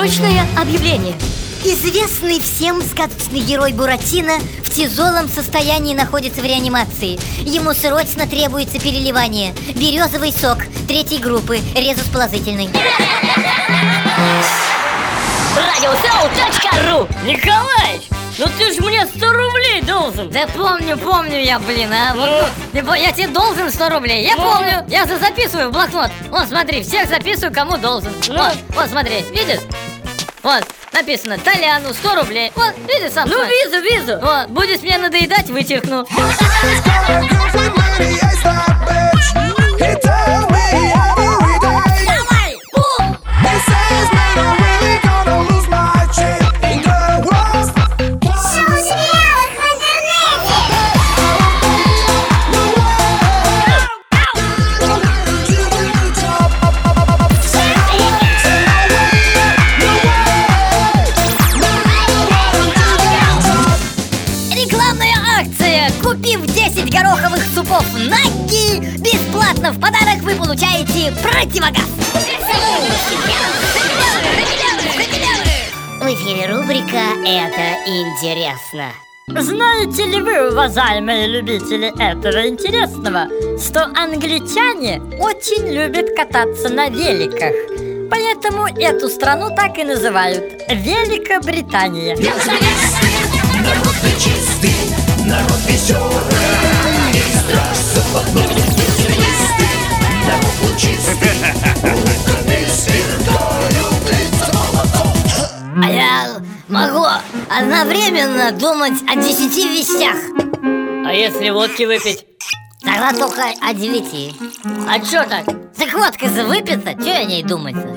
Срочное объявление Известный всем сказочный герой Буратино в тяжелом состоянии находится в реанимации. Ему срочно требуется переливание. Березовый сок третьей группы, резус положительный. Радиосел.ру Николаевич, ну ты ж мне 100 рублей должен Да помню, помню я, блин, а вот, ты по- Я тебе должен 100 рублей, я Ну. помню Я за- записываю в блокнот Вот, смотри, всех записываю, кому должен Ну. Вот, вот, смотри, видишь? Вот, написано Толяну 100 рублей Вот, видишь сам Ну визу, визу Вот, будет мне надоедать, вычеркну гороховых супов Наги, бесплатно в подарок вы получаете противогаз! В эфире рубрика «Это интересно». Знаете ли вы, уважаемые любители этого интересного, что англичане очень любят кататься на великах? Поэтому эту страну так и называют Великобритания. Я могу одновременно думать о десяти вещах А если водки выпить? Тогда только о девяти А чё так? Так водка же выпита, что о ней думать-то?